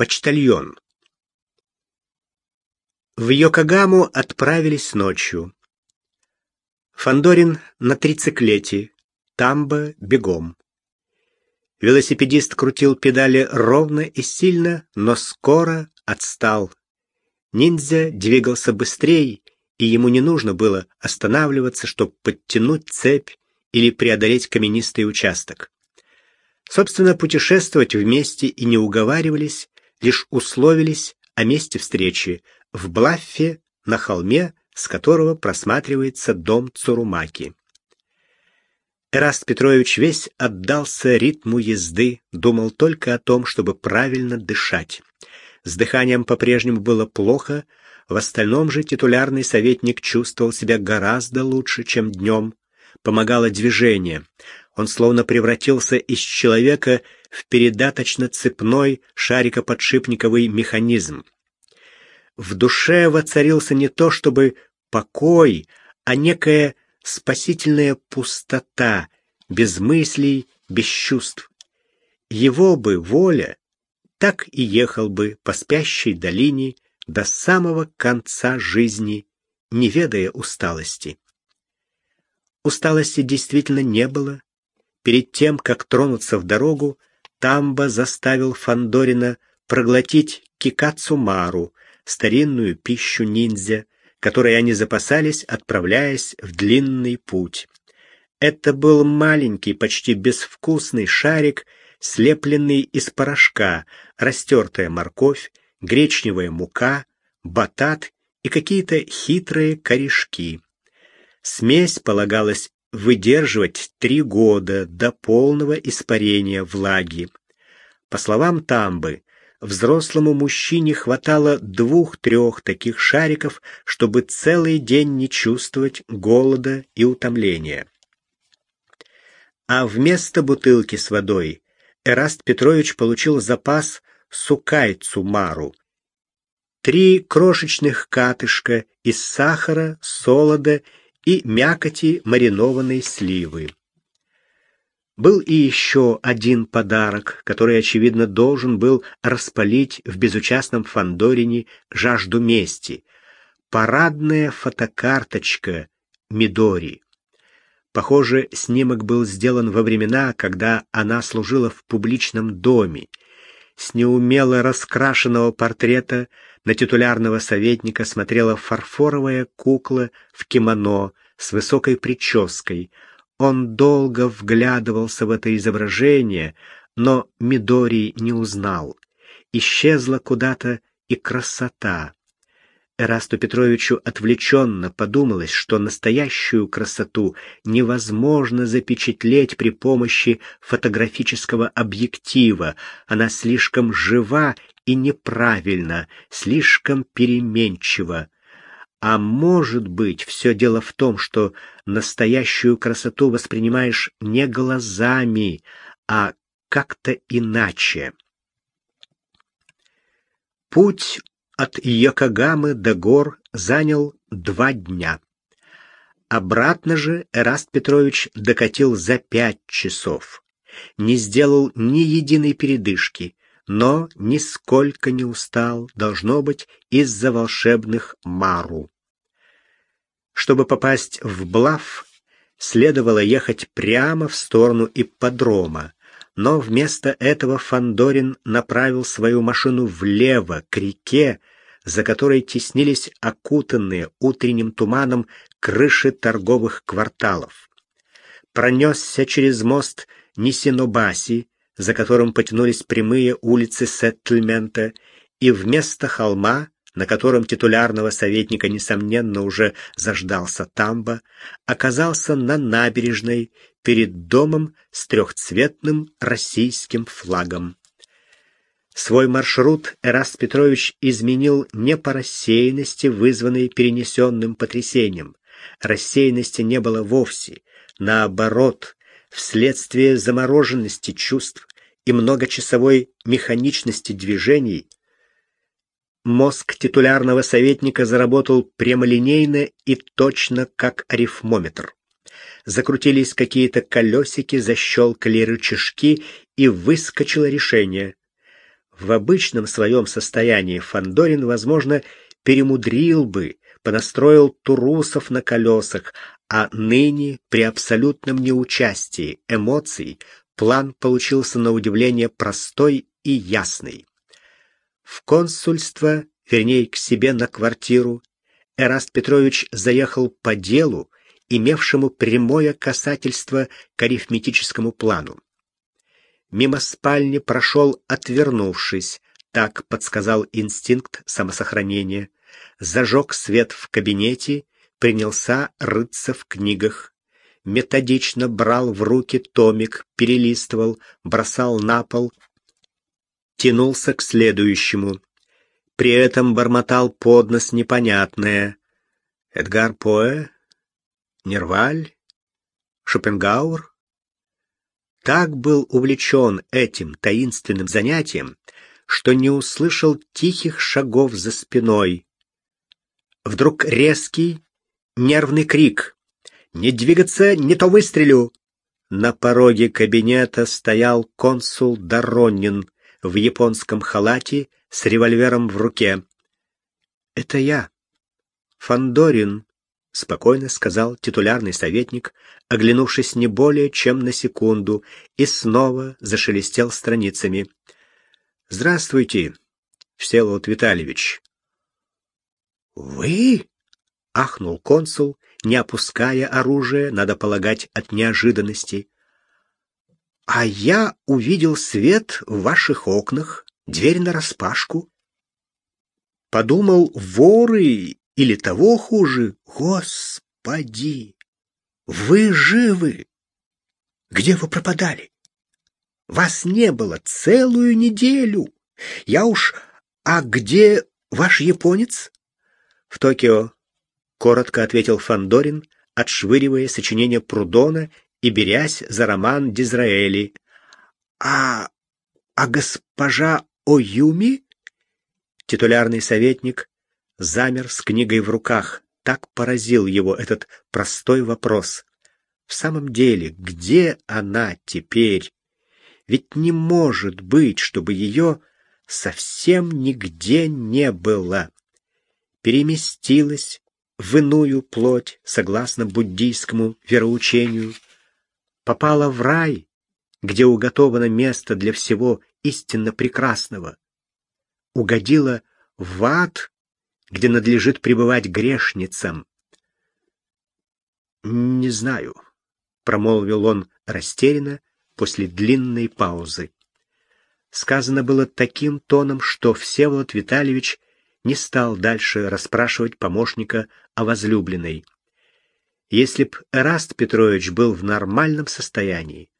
почтальон. В Йокогаму отправились ночью. Фандорин на трициклете, Тамба бегом. Велосипедист крутил педали ровно и сильно, но скоро отстал. Ниндзя двигался быстрее, и ему не нужно было останавливаться, чтобы подтянуть цепь или преодолеть каменистый участок. Собственно, путешествовать вместе и не уговаривались, лишь условились о месте встречи в Блаффе на холме, с которого просматривается дом Цурумаки. Эраст Петрович весь отдался ритму езды, думал только о том, чтобы правильно дышать. С дыханием по-прежнему было плохо, в остальном же титулярный советник чувствовал себя гораздо лучше, чем днем. Помогало движение. Он словно превратился из человека в передаточно-цепной шарикоподшипниковый механизм. В душе воцарился не то чтобы покой, а некая спасительная пустота, без мыслей, без чувств. Его бы воля так и ехал бы по спящей долине до самого конца жизни, не ведая усталости. Усталости действительно не было. Перед тем, как тронуться в дорогу, Тамба заставил Фандорина проглотить кикацумару, старинную пищу ниндзя, которой они запасались, отправляясь в длинный путь. Это был маленький, почти безвкусный шарик, слепленный из порошка, растертая морковь, гречневая мука, батат и какие-то хитрые корешки. Смесь полагалось выдерживать три года до полного испарения влаги. По словам Тамбы, взрослому мужчине хватало двух-трех таких шариков, чтобы целый день не чувствовать голода и утомления. А вместо бутылки с водой Эраст Петрович получил запас сукай-цумару. Три крошечных катышка из сахара, солода и мякоти маринованной сливы. Был и еще один подарок, который, очевидно, должен был распалить в безучастном Фандорине жажду мести. Парадная фотокарточка Мидори. Похоже, снимок был сделан во времена, когда она служила в публичном доме. С неумело раскрашенного портрета на титулярного советника смотрела фарфоровая кукла в кимоно с высокой прической — он долго вглядывался в это изображение, но Мидори не узнал. Исчезла куда-то и красота. Эрасту Петровичу отвлеченно подумалось, что настоящую красоту невозможно запечатлеть при помощи фотографического объектива. Она слишком жива и неправильна, слишком переменчива. А может быть, все дело в том, что настоящую красоту воспринимаешь не глазами, а как-то иначе. Путь от Йокогамы до гор занял два дня. Обратно же Эраст Петрович докатил за пять часов. Не сделал ни единой передышки, но нисколько не устал, должно быть, из-за волшебных Мару. Чтобы попасть в Блав, следовало ехать прямо в сторону ипподрома, но вместо этого Фандорин направил свою машину влево, к реке, за которой теснились окутанные утренним туманом крыши торговых кварталов. Пронесся через мост Нисинобаси, за которым потянулись прямые улицы сеттельмента, и вместо холма, на котором титулярного советника, несомненно, уже заждался Тамба, оказался на набережной перед домом с трехцветным российским флагом. Свой маршрут Эраст Петрович изменил не по рассеянности, вызванной перенесенным потрясением. Рассеянности не было вовсе. Наоборот, вследствие замороженности чувств и многочасовой механичности движений, мозг титулярного советника заработал прямолинейно и точно как арифмометр. Закрутились какие-то колесики, защелкали рычажки, и выскочило решение. В обычном своем состоянии Фандорин, возможно, перемудрил бы, понастроил турусов на колесах, а ныне при абсолютном неучастии эмоций план получился на удивление простой и ясный. В консульство, вернее, к себе на квартиру, Эраст Петрович заехал по делу, имевшему прямое касательство к арифметическому плану. Мимо спальни прошел, отвернувшись, так подсказал инстинкт самосохранения, зажег свет в кабинете, принялся рыться в книгах, методично брал в руки томик, перелистывал, бросал на пол, тянулся к следующему. При этом бормотал под нос непонятное. Эдгар Поэ? Нерваль? Шопенгауэр? Так был увлечен этим таинственным занятием, что не услышал тихих шагов за спиной. Вдруг резкий, нервный крик. «Не двигаться, не то выстрелю!» На пороге кабинета стоял консул Доронин в японском халате с револьвером в руке. «Это я, Фандорин», — спокойно сказал титулярный советник, оглянувшись не более чем на секунду, и снова зашелестел страницами. «Здравствуйте, Всеволод Витальевич». «Вы?» — ахнул консул, не опуская оружие, надо полагать, от неожиданности. «А я увидел свет в ваших окнах, дверь нараспашку. Подумал, воры или того хуже, господи, вы живы! Где вы пропадали? Вас не было целую неделю. Я уж... А где ваш японец? В Токио, коротко ответил Фандорин, отшвыривая сочинение Прудона и берясь за роман Дизраэли. А а госпожа Оюми? Титулярный советник замер с книгой в руках. Так поразил его этот простой вопрос. В самом деле, где она теперь? Ведь не может быть, чтобы ее совсем нигде не было. Переместилась в иную плоть, согласно буддийскому вероучению, попала в рай, где уготовано место для всего истинно прекрасного, угодила в ад, где надлежит пребывать грешницам. «Не знаю», — промолвил он растерянно после длинной паузы. Сказано было таким тоном, что Всеволод Витальевич не стал дальше расспрашивать помощника о возлюбленной. Если б Эраст Петрович был в нормальном состоянии,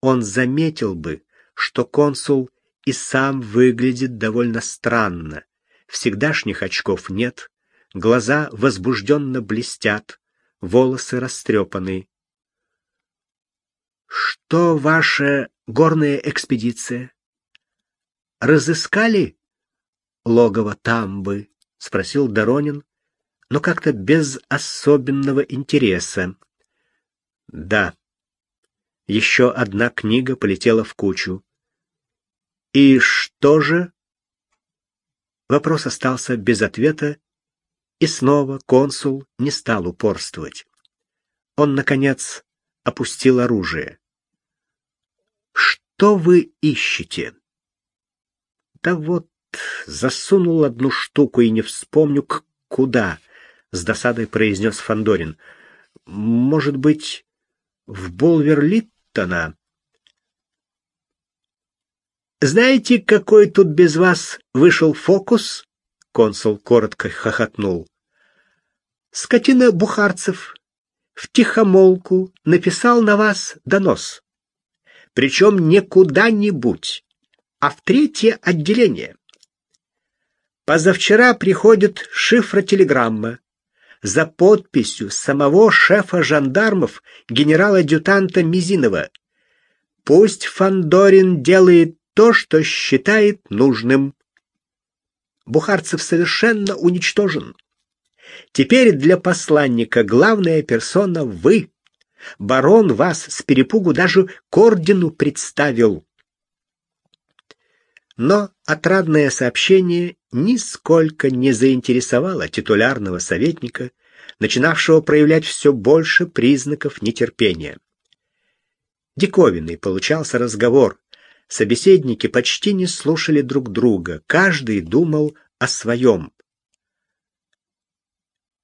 он заметил бы, что консул и сам выглядит довольно странно, Всегдашних очков нет, глаза возбужденно блестят, волосы растрепаны. «Что ваша горная экспедиция? Разыскали логово Тамбы?» — спросил Доронин, но как-то без особенного интереса. «Да». Еще одна книга полетела в кучу. «И что же?» Вопрос остался без ответа, и снова консул не стал упорствовать. Он, наконец, опустил оружие. «Что вы ищете?» «Да вот, засунул одну штуку и не вспомню, к куда», — с досадой произнес Фандорин. «Может быть, в Болверлиттона?» Знаете, какой тут без вас вышел фокус? Консул коротко хохотнул. Скотина Бухарцев в тихомолку написал на вас донос. Причем не куда-нибудь, а в третье отделение. Позавчера приходит шифротелеграмма за подписью самого шефа жандармов генерала-адъютанта Мизинова. Пусть Фандорин делает то, что считает нужным. Бухарцев совершенно уничтожен. Теперь для посланника главная персона вы. Барон вас с перепугу даже к ордену представил. Но отрадное сообщение нисколько не заинтересовало титулярного советника, начинавшего проявлять все больше признаков нетерпения. Диковинный получался разговор. Собеседники почти не слушали друг друга, каждый думал о своем.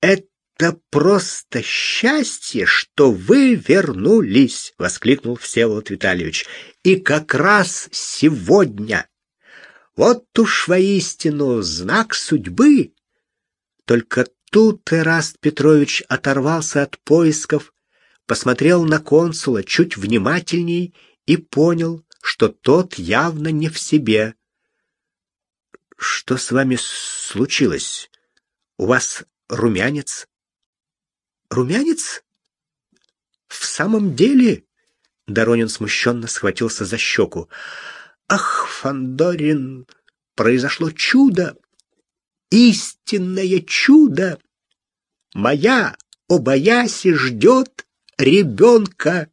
«Это просто счастье, что вы вернулись!» — воскликнул Всеволод Витальевич. «И как раз сегодня! Вот уж воистину знак судьбы!» Только тут Эраст Петрович оторвался от поисков, посмотрел на консула чуть внимательней и понял, что тот явно не в себе. «Что с вами случилось? У вас румянец?» «Румянец? В самом деле?» Доронин смущенно схватился за щеку. «Ах, Фандорин, произошло чудо! Истинное чудо! Моя Обаяси ждет ребенка.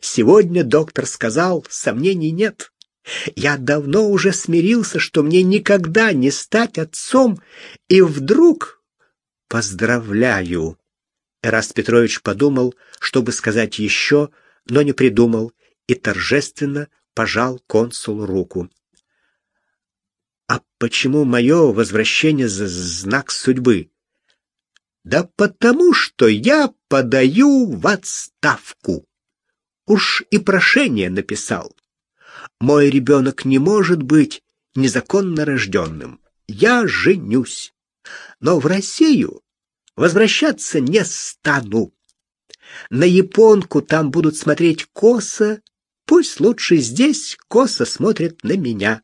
Сегодня доктор сказал, сомнений нет. Я давно уже смирился, что мне никогда не стать отцом, и вдруг поздравляю. Эраст Петрович подумал, чтобы сказать еще, но не придумал, и торжественно пожал консулу руку. А почему мое возвращение за знак судьбы? Да потому что я подаю в отставку. Уж и прошение написал. Мой ребенок не может быть незаконно рожденным. Я женюсь. Но в Россию возвращаться не стану. На японку там будут смотреть косо, пусть лучше здесь косо смотрят на меня.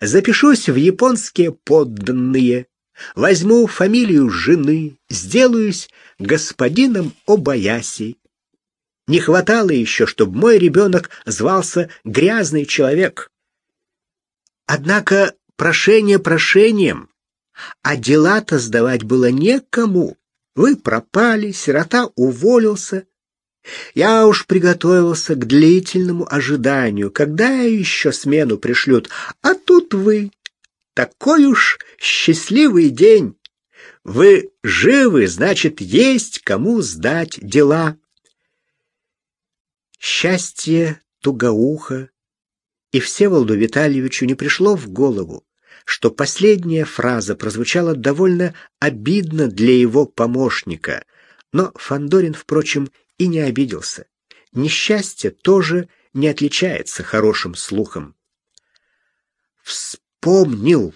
Запишусь в японские подданные, Возьму фамилию жены, сделаюсь господином Обаяси. Не хватало еще, чтобы мой ребенок звался грязный человек. Однако прошение прошением, а дела-то сдавать было некому. Вы пропали, сирота уволился. Я уж приготовился к длительному ожиданию, когда еще смену пришлют, а тут вы. Такой уж счастливый день. Вы живы, значит, есть кому сдать дела. Счастье тугоуха и Всеволоду Витальевичу не пришло в голову, что последняя фраза прозвучала довольно обидно для его помощника, но Фандорин, впрочем, и не обиделся. Несчастье тоже не отличается хорошим слухом. «Вспомнил!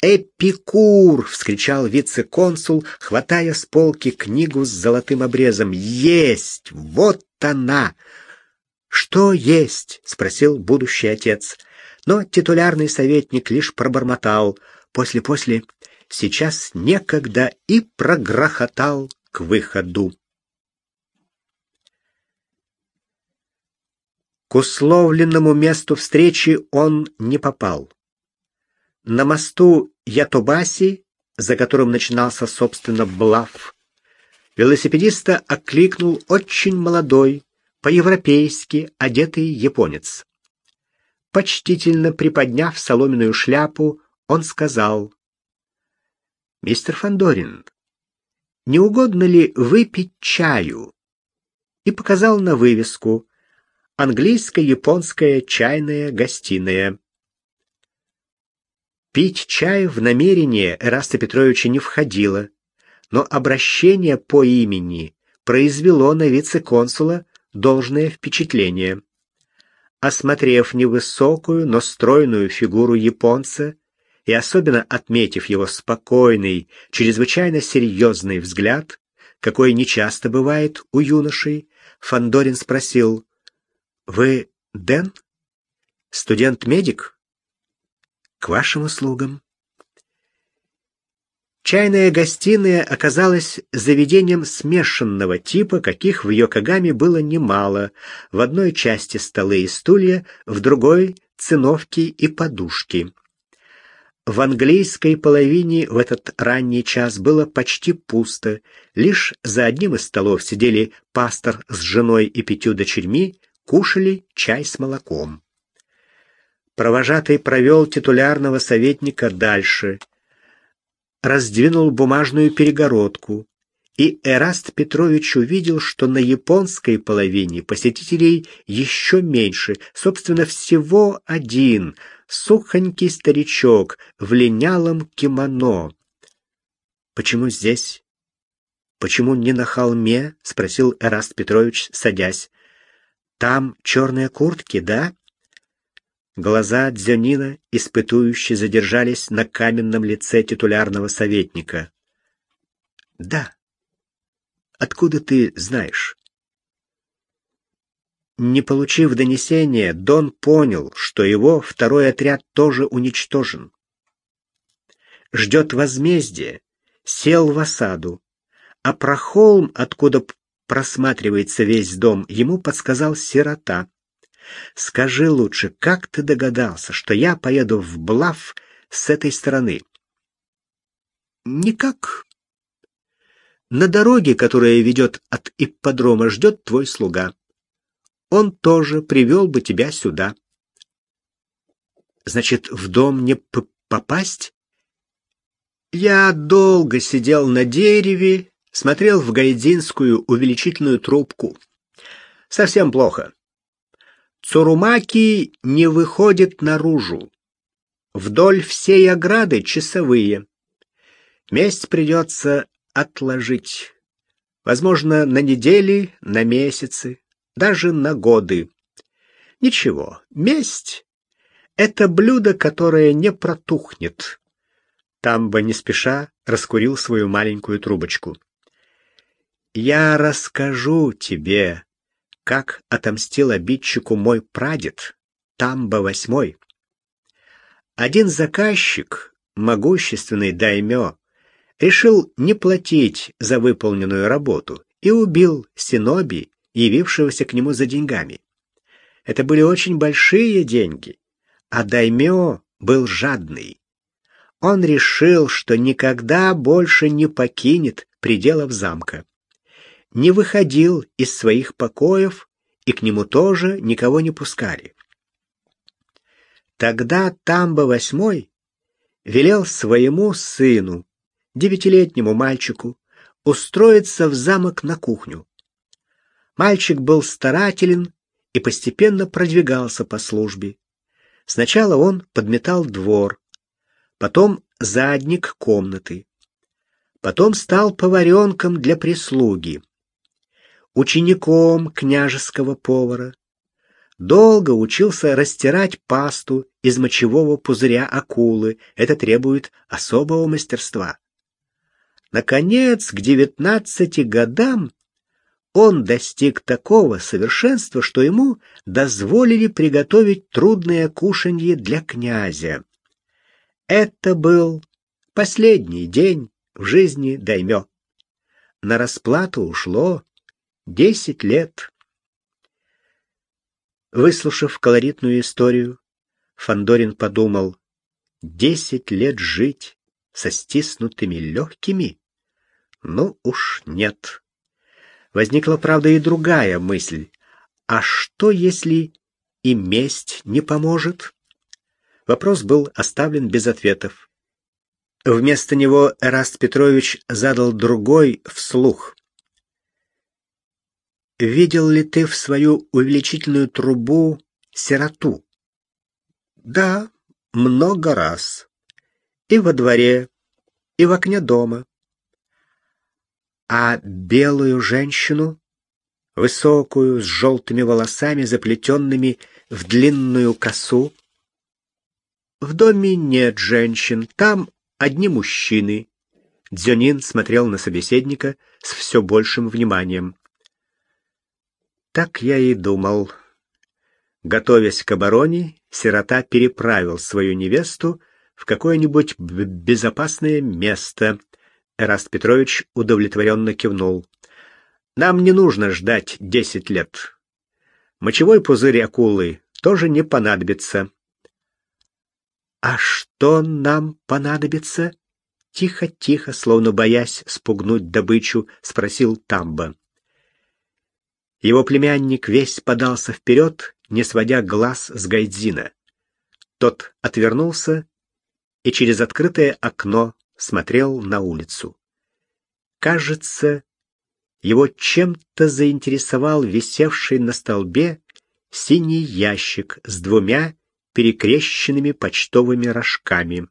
Эпикур!» — вскричал вице-консул, хватая с полки книгу с золотым обрезом. «Есть! Вот она!» «Что есть?» — спросил будущий отец. Но титулярный советник лишь пробормотал. После-после сейчас некогда и прогрохотал к выходу. Условленному месту встречи он не попал. На мосту Ятобаси, за которым начинался, собственно, Блав, велосипедиста окликнул очень молодой, по-европейски одетый японец. Почтительно приподняв соломенную шляпу, он сказал, «Мистер Фандорин, не угодно ли выпить чаю?» и показал на вывеску «Английско-японская чайная гостиная». Пить чай в намерение Эраста Петровича не входило, но обращение по имени произвело на вице-консула должное впечатление. Осмотрев невысокую, но стройную фигуру японца и особенно отметив его спокойный, чрезвычайно серьезный взгляд, какой нечасто бывает у юношей, Фандорин спросил: "Вы Дэн? Студент-медик?" К вашим услугам. Чайная гостиная оказалась заведением смешанного типа, каких в Йокогаме было немало. В одной части столы и стулья, в другой — циновки и подушки. В английской половине в этот ранний час было почти пусто. Лишь за одним из столов сидели пастор с женой и пятью дочерьми, кушали чай с молоком. Провожатый провел титулярного советника дальше, раздвинул бумажную перегородку, и Эраст Петрович увидел, что на японской половине посетителей еще меньше, собственно, всего один, сухонький старичок в линялом кимоно. «Почему здесь? Почему не на холме?» — спросил Эраст Петрович, садясь. «Там черные куртки, да?» Глаза Дзюнина испытующе задержались на каменном лице титулярного советника. «Да», Откуда ты знаешь? Не получив донесения, Дон понял, что его второй отряд тоже уничтожен. Ждет возмездия, сел в осаду, а про холм, откуда просматривается весь дом, ему подсказал сирота. Скажи лучше, как ты догадался, что я поеду в Блав с этой стороны? Никак, на дороге, которая ведет от ипподрома, ждет твой слуга. Он тоже привел бы тебя сюда. Значит, в дом не попасть? Я долго сидел на дереве, смотрел в гайдинскую увеличительную трубку. Совсем плохо. Цурумаки не выходит наружу. Вдоль всей ограды часовые. Месть придется отложить. Возможно, на недели, на месяцы, даже на годы. Ничего, месть — это блюдо, которое не протухнет. Тамба не спеша раскурил свою маленькую трубочку. «Я расскажу тебе, как отомстил обидчику мой прадед, Тамба восьмой. Один заказчик, могущественный даймё, решил не платить за выполненную работу и убил Синоби, явившегося к нему за деньгами. Это были очень большие деньги, а Даймё был жадный. Он решил, что никогда больше не покинет пределов замка. Не выходил из своих покоев, и к нему тоже никого не пускали. Тогда Тамба восьмой велел своему сыну девятилетнему мальчику устроиться в замок на кухню. Мальчик был старателен и постепенно продвигался по службе. Сначала он подметал двор, потом задник комнаты, потом стал поваренком для прислуги, учеником княжеского повара. Долго учился растирать пасту из мочевого пузыря акулы. Это требует особого мастерства. Наконец, к девятнадцати годам он достиг такого совершенства, что ему дозволили приготовить трудное кушанье для князя. Это был последний день в жизни даймё. На расплату ушло десять лет. Выслушав колоритную историю, Фандорин подумал: десять лет жить со стиснутыми легкими? Ну уж нет. Возникла, правда, и другая мысль. А что, если и месть не поможет? Вопрос был оставлен без ответов. Вместо него Эраст Петрович задал другой вслух. «Видел ли ты в свою увеличительную трубу сироту?» «Да, много раз. И во дворе, и в окне дома. А белую женщину, высокую, с желтыми волосами, заплетенными в длинную косу? В доме нет женщин, там одни мужчины. Дзюнин смотрел на собеседника с все большим вниманием. Так я и думал. Готовясь к обороне, сирота переправил свою невесту в какое-нибудь безопасное место. Эраст Петрович удовлетворенно кивнул. Нам не нужно ждать десять лет. Мочевой пузырь акулы тоже не понадобится. А что нам понадобится? Тихо-тихо, словно боясь спугнуть добычу, спросил Тамба. Его племянник весь подался вперед, не сводя глаз с Гайдзина. Тот отвернулся и через открытое окно смотрел на улицу. Кажется, его чем-то заинтересовал висевший на столбе синий ящик с двумя перекрещенными почтовыми рожками.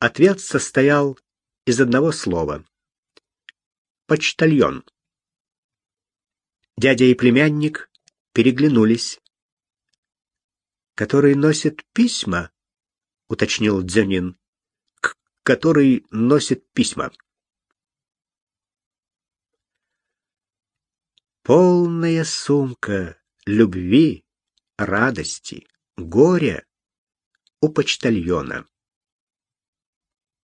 Ответ состоял из одного слова. Почтальон. Дядя и племянник переглянулись. «Который носит письма?» — уточнил Дзюнин. «К который носит письма». Полная сумка любви, радости, горя у почтальона.